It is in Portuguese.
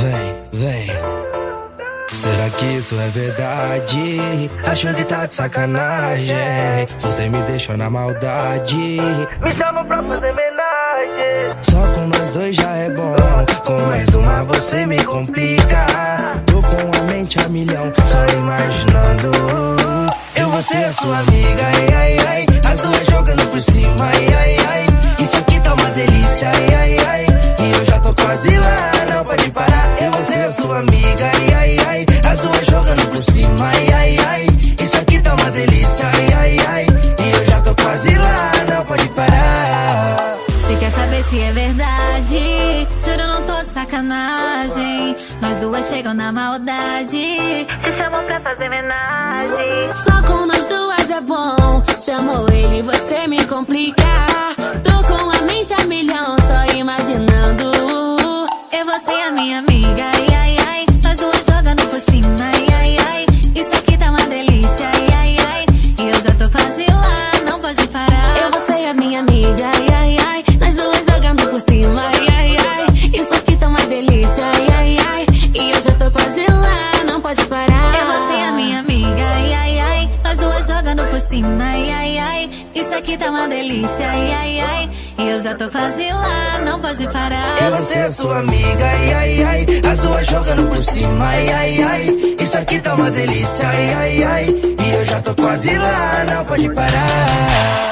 Vem, vem. Será que isso é verdade? Achando que tá de sacanagem. Você me deixou na maldade. Me chamam pra fazer homenagem. Só com nós dois já é bom. Com mais uma você me complica. Tô com a mente a milhão, só imaginando. Eu vou ser a sua amiga, ai, ai, ai. As duas jogando. Ai, ai, ai. As duas jogando por cima, ai, ai, ai. Isso aqui tá uma delícia, ai, ai, ai. E eu já tô quase lá, não pode parar. Você quer saber se é verdade? Juro, não tô de sacanagem. Nós duas chegam na maldade. Te chamam pra fazer homenagem. Só com nós duas é bom. Chamou ele, você me complica. Tô com a mente a milhão, só imaginando. Eu vou ser a minha amiga, tô quase lá, não pode parar. Eu vou ser a minha amiga, ai, ai, ai. Nós duas jogando por cima, ai, ai, ai. Isso aqui tá uma delícia, ai, ai, ai. E eu já tô quase lá, não pode parar. Eu vou ser a sua amiga, ai, ai, ai. As duas jogando por cima, ai, ai, ai. Isso aqui tá uma delícia, ai, ai, ai. E eu já tô quase lá, não pode parar.